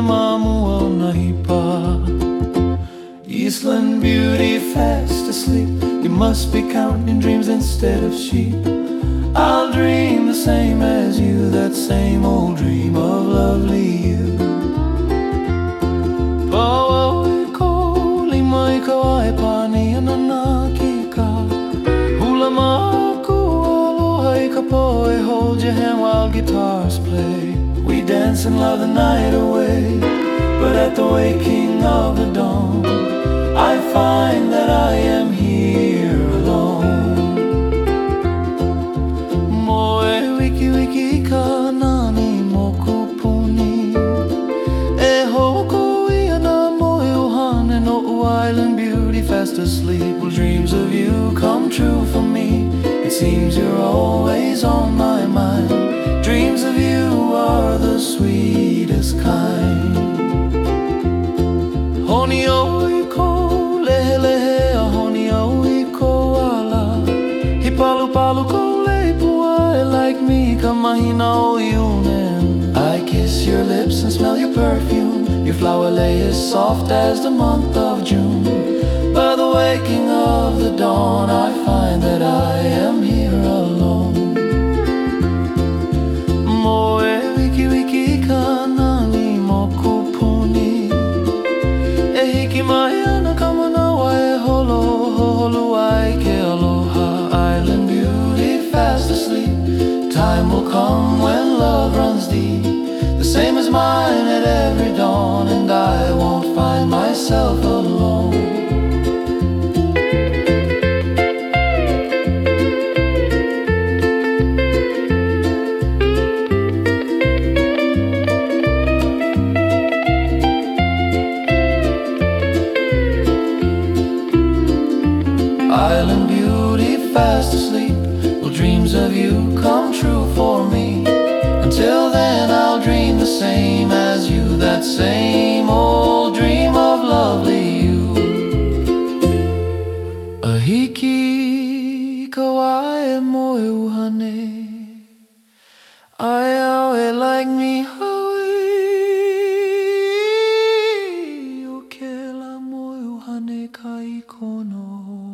Mamaw nahipa island beauty fast asleep. You must be counting dreams instead of sheep. I'll dream the same as you That same old dream of lovely you. Pani Hula Hold your hand while guitars play. Dance and love the night away. But at the waking of the dawn, I find that I am here alone. Moe wiki wiki ka nani moku puni. E hoko ia na moe uhane no island beauty fast asleep. Will dreams of you come true for me? It seems you're always on my me, kamahina o yunen. I kiss your lips and smell your perfume. Your flower lei is soft as the month of June. By the waking of the dawn, I find that I am here Time will come when love runs deep, the same as mine at every dawn, and I won't find myself alone. Island beauty fast asleep dreams of you come true for me. Until then, I'll dream the same as you, that same old dream of lovely you. Ahiki kawaii moe uhane. I aue like me haui. Okela moe uhane kai kono.